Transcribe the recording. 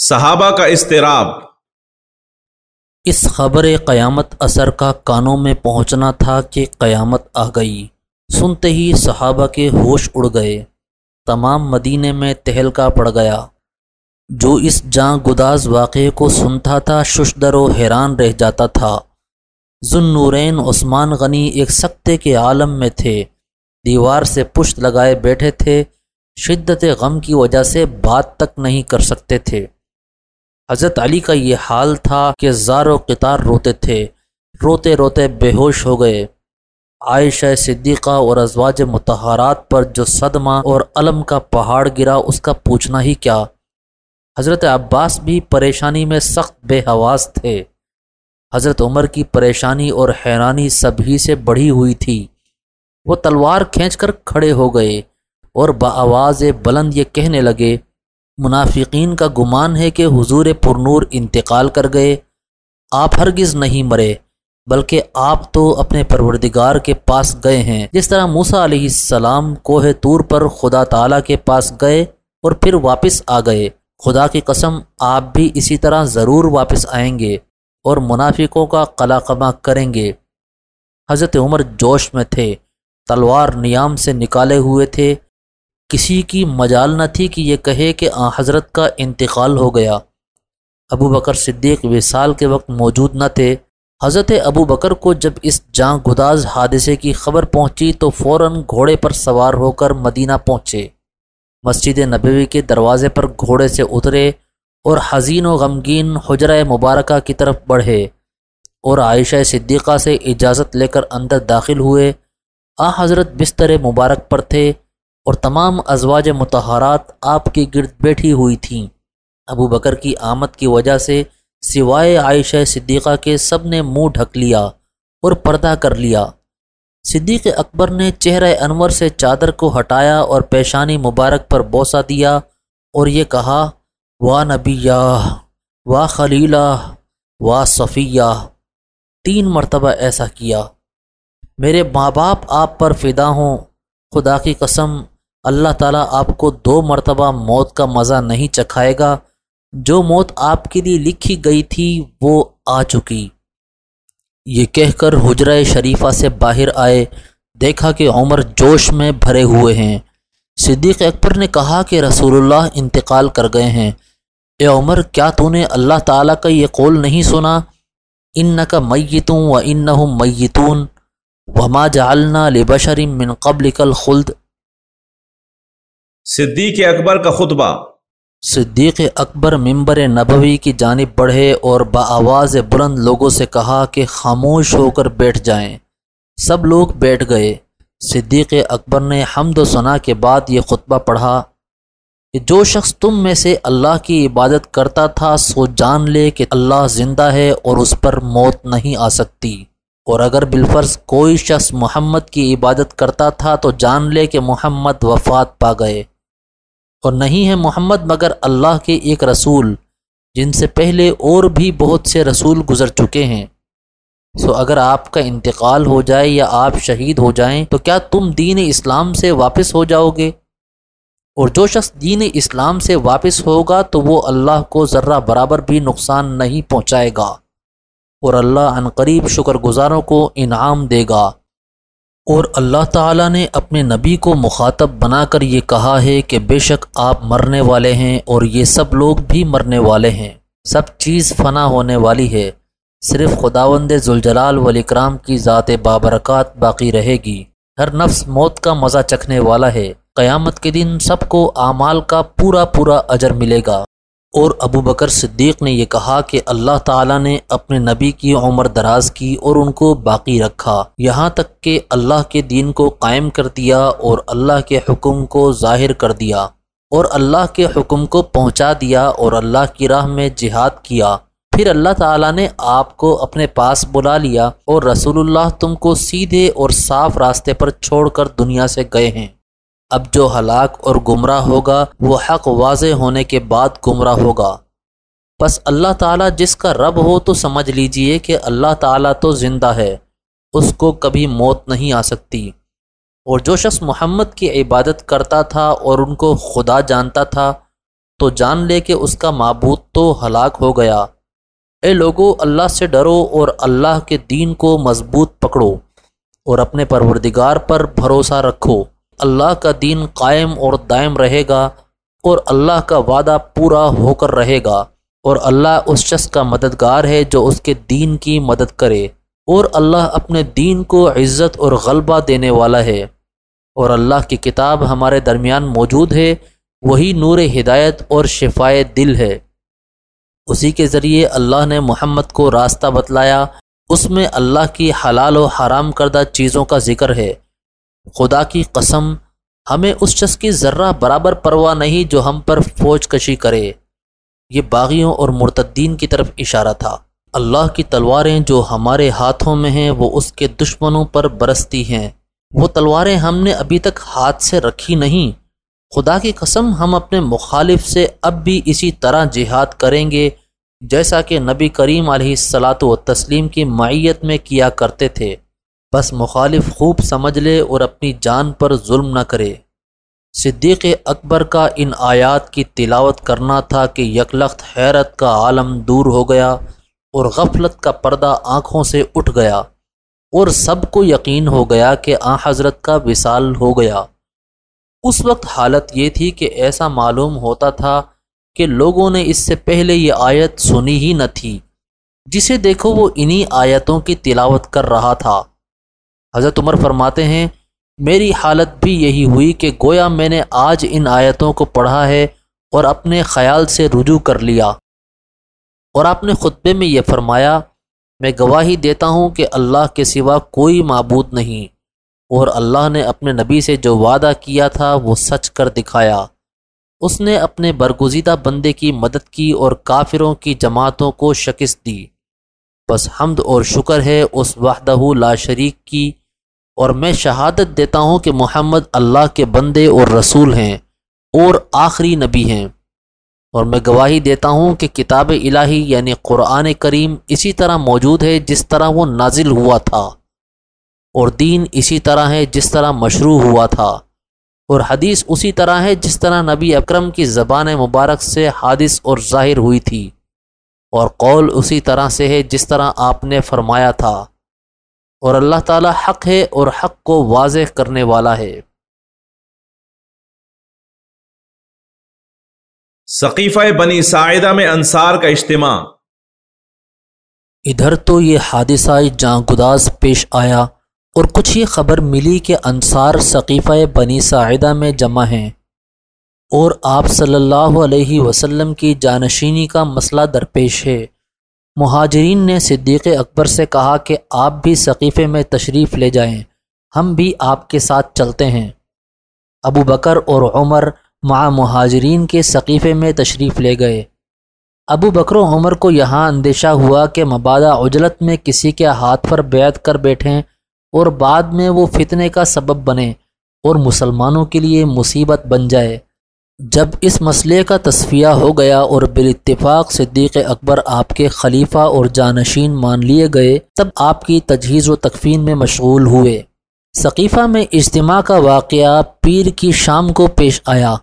صحابہ کا اضطراب۔ اس خبر قیامت اثر کا کانوں میں پہنچنا تھا کہ قیامت آ گئی۔ سنتے ہی صحابہ کے ہوش اڑ گئے۔ تمام مدینے میں تہلکا پڑ گیا۔ جو اس جاں گداز واقعے کو سنتا تھا، ششدر و حیران رہ جاتا تھا۔ ذن نورین عثمان غنی ایک سکتے کے عالم میں تھے۔ دیوار سے پشت لگائے بیٹھے تھے۔ شدت غم کی وجہ سے بات تک نہیں کر سکتے تھے۔ حضرت علی کا یہ حال تھا کہ زار و قطار روتے تھے، روتے روتے بے ہوش ہو گئے۔ عائشہ صدیقہ اور ازواج متحرات پر جو صدمہ اور علم کا پہاڑ گرا، اس کا پوچھنا ہی کیا۔ حضرت عباس بھی پریشانی میں سخت بے حواس تھے۔ حضرت عمر کی پریشانی اور حیرانی سبھی سے بڑھی ہوئی تھی۔ وہ تلوار کھینچ کر کھڑے ہو گئے اور بآواز بلند یہ کہنے لگے منافقین کا گمان ہے کہ حضور پرنور انتقال کر گئے۔ آپ ہرگز نہیں مرے، بلکہ آپ تو اپنے پروردگار کے پاس گئے ہیں۔ جس طرح موسا علیہ السلام کوہ طور پر خدا تعالیٰ کے پاس گئے اور پھر واپس آ گئے۔ خدا کی قسم، آپ بھی اسی طرح ضرور واپس آئیں گے اور منافقوں کا قلع کریں گے۔ حضرت عمر جوش میں تھے، تلوار نیام سے نکالے ہوئے تھے۔ کسی کی مجال نہ تھی کہ یہ کہے کہ آ حضرت کا انتقال ہو گیا۔ ابو بکر صدیق وصال کے وقت موجود نہ تھے۔ حضرت ابو بکر کو جب اس جاں گداز حادثے کی خبر پہنچی تو فوراً گھوڑے پر سوار ہو کر مدینہ پہنچے۔ مسجد نبوی کے دروازے پر گھوڑے سے اترے اور حزین و غمگین حجرہ مبارکہ کی طرف بڑھے اور عائشہ صدیقہ سے اجازت لے کر اندر داخل ہوئے۔ آ حضرت بستر مبارک پر تھے۔ اور تمام ازواج متحرات آپ کی گرد بیٹھی ہوئی تھیں۔ ابو بکر کی آمد کی وجہ سے سوائے عائشہ صدیقہ کے سب نے منہ ڈھک لیا اور پردہ کر لیا۔ صدیق اکبر نے چہرہ انور سے چادر کو ہٹایا اور پیشانی مبارک پر بوسہ دیا اور یہ کہا، وا نبیہ وا خلیلہ، وا صفیہ۔ تین مرتبہ ایسا کیا۔ میرے ماں باپ آپ پر فدا ہوں۔ خدا کی قسم اللہ تعالیٰ آپ کو دو مرتبہ موت کا مزہ نہیں چکھائے گا۔ جو موت آپ کے لیے لکھی گئی تھی وہ آ چکی۔ یہ کہہ کر حجرہ شریفہ سے باہر آئے۔ دیکھا کہ عمر جوش میں بھرے ہوئے ہیں۔ صدیق اکبر نے کہا کہ رسول اللہ انتقال کر گئے ہیں۔ اے عمر، کیا تو نے اللہ تعالیٰ کا یہ قول نہیں سنا؟ ان کا میتوں و ان میتون۔ وما جعلنا لبشر من قبل کل خلد صدیق اکبر کا خطبہ۔ صدیق اکبر ممبر نبوی کی جانب بڑھے اور بآواز بلند لوگوں سے کہا کہ خاموش ہو کر بیٹھ جائیں۔ سب لوگ بیٹھ گئے۔ صدیق اکبر نے حمد و ثناء کے بعد یہ خطبہ پڑھا کہ جو شخص تم میں سے اللہ کی عبادت کرتا تھا سو جان لے کہ اللہ زندہ ہے اور اس پر موت نہیں آ سکتی۔ اور اگر بالفرض کوئی شخص محمد کی عبادت کرتا تھا تو جان لے کہ محمد وفات پا گئے۔ اور نہیں ہے محمد مگر اللہ کے ایک رسول، جن سے پہلے اور بھی بہت سے رسول گزر چکے ہیں۔ سو اگر آپ کا انتقال ہو جائے یا آپ شہید ہو جائیں، تو کیا تم دین اسلام سے واپس ہو جاؤ گے؟ اور جو شخص دین اسلام سے واپس ہوگا، تو وہ اللہ کو ذرہ برابر بھی نقصان نہیں پہنچائے گا۔ اور اللہ عنقریب شکر گزاروں کو انعام دے گا۔ اور اللہ تعالیٰ نے اپنے نبی کو مخاطب بنا کر یہ کہا ہے کہ بے شک آپ مرنے والے ہیں اور یہ سب لوگ بھی مرنے والے ہیں۔ سب چیز فنا ہونے والی ہے۔ صرف خداوند ذوالجلال والاکرام کی ذات بابرکات باقی رہے گی۔ ہر نفس موت کا مزہ چکھنے والا ہے۔ قیامت کے دن سب کو اعمال کا پورا پورا اجر ملے گا۔ اور ابو بکر صدیق نے یہ کہا کہ اللہ تعالیٰ نے اپنے نبی کی عمر دراز کی اور ان کو باقی رکھا۔ یہاں تک کہ اللہ کے دین کو قائم کر دیا اور اللہ کے حکم کو ظاہر کر دیا اور اللہ کے حکم کو پہنچا دیا اور اللہ کی راہ میں جہاد کیا۔ پھر اللہ تعالیٰ نے آپ کو اپنے پاس بلا لیا اور رسول اللہ تم کو سیدھے اور صاف راستے پر چھوڑ کر دنیا سے گئے ہیں۔ اب جو ہلاک اور گمراہ ہوگا، وہ حق واضح ہونے کے بعد گمراہ ہوگا۔ بس اللہ تعالیٰ جس کا رب ہو تو سمجھ لیجیے کہ اللہ تعالیٰ تو زندہ ہے، اس کو کبھی موت نہیں آ سکتی۔ اور جو شخص محمد کی عبادت کرتا تھا اور ان کو خدا جانتا تھا، تو جان لے کہ اس کا معبود تو ہلاک ہو گیا۔ اے لوگو، اللہ سے ڈرو اور اللہ کے دین کو مضبوط پکڑو اور اپنے پروردگار پر بھروسہ رکھو۔ اللہ کا دین قائم اور دائم رہے گا اور اللہ کا وعدہ پورا ہو کر رہے گا اور اللہ اس شخص کا مددگار ہے جو اس کے دین کی مدد کرے اور اللہ اپنے دین کو عزت اور غلبہ دینے والا ہے اور اللہ کی کتاب ہمارے درمیان موجود ہے، وہی نور ہدایت اور شفائے دل ہے۔ اسی کے ذریعے اللہ نے محمد کو راستہ بتلایا، اس میں اللہ کی حلال و حرام کردہ چیزوں کا ذکر ہے۔ خدا کی قسم، ہمیں اس شخص کی ذرہ برابر پرواہ نہیں جو ہم پر فوج کشی کرے۔ یہ باغیوں اور مرتدین کی طرف اشارہ تھا۔ اللہ کی تلواریں جو ہمارے ہاتھوں میں ہیں، وہ اس کے دشمنوں پر برستی ہیں۔ وہ تلواریں ہم نے ابھی تک ہاتھ سے رکھی نہیں۔ خدا کی قسم، ہم اپنے مخالف سے اب بھی اسی طرح جہاد کریں گے جیسا کہ نبی کریم علیہ السلاۃ و تسلیم کی معیت میں کیا کرتے تھے۔ بس مخالف خوب سمجھ لے اور اپنی جان پر ظلم نہ کرے۔ صدیق اکبر کا ان آیات کی تلاوت کرنا تھا کہ یکلخت حیرت کا عالم دور ہو گیا اور غفلت کا پردہ آنکھوں سے اٹھ گیا اور سب کو یقین ہو گیا کہ آ حضرت کا وصال ہو گیا۔ اس وقت حالت یہ تھی کہ ایسا معلوم ہوتا تھا کہ لوگوں نے اس سے پہلے یہ آیت سنی ہی نہ تھی، جسے دیکھو وہ انہی آیتوں کی تلاوت کر رہا تھا۔ حضرت عمر فرماتے ہیں، میری حالت بھی یہی ہوئی کہ گویا میں نے آج ان آیتوں کو پڑھا ہے اور اپنے خیال سے رجوع کر لیا۔ اور آپ نے خطبے میں یہ فرمایا، میں گواہی دیتا ہوں کہ اللہ کے سوا کوئی معبود نہیں۔ اور اللہ نے اپنے نبی سے جو وعدہ کیا تھا، وہ سچ کر دکھایا۔ اس نے اپنے برگزیدہ بندے کی مدد کی اور کافروں کی جماعتوں کو شکست دی۔ بس حمد اور شکر ہے اس وحدہ لا شریک کی اور میں شہادت دیتا ہوں کہ محمد اللہ کے بندے اور رسول ہیں اور آخری نبی ہیں۔ اور میں گواہی دیتا ہوں کہ کتاب الہی یعنی قرآن کریم اسی طرح موجود ہے جس طرح وہ نازل ہوا تھا اور دین اسی طرح ہے جس طرح مشروع ہوا تھا۔ اور حدیث اسی طرح ہے جس طرح نبی اکرم کی زبان مبارک سے حادث اور ظاہر ہوئی تھی۔ اور قول اسی طرح سے ہے جس طرح آپ نے فرمایا تھا۔ اور اللہ تعالی حق ہے اور حق کو واضح کرنے والا ہے۔ ثقیفہ بنی ساعدہ میں انصار کا اجتماع۔ ادھر تو یہ حادثہ جاں گداز پیش آیا اور کچھ ہی خبر ملی کہ انصار ثقیفہ بنی ساعدہ میں جمع ہیں۔ اور آپ صلی اللہ علیہ وسلم کی جانشینی کا مسئلہ درپیش ہے۔ مہاجرین نے صدیق اکبر سے کہا کہ آپ بھی ثقیفے میں تشریف لے جائیں، ہم بھی آپ کے ساتھ چلتے ہیں۔ ابو بکر اور عمر مع مہاجرین کے ثقیفے میں تشریف لے گئے۔ ابو بکر و عمر کو یہاں اندیشہ ہوا کہ مبادہ عجلت میں کسی کے ہاتھ پر بیعت کر بیٹھیں اور بعد میں وہ فتنے کا سبب بنے اور مسلمانوں کے لیے مصیبت بن جائے۔ جب اس مسئلے کا تصفیہ ہو گیا اور بالاتفاق صدیق اکبر آپ کے خلیفہ اور جانشین مان لیے گئے، تب آپ کی تجہیز و تکفین میں مشغول ہوئے۔ ثقیفہ میں اجتماع کا واقعہ پیر کی شام کو پیش آیا۔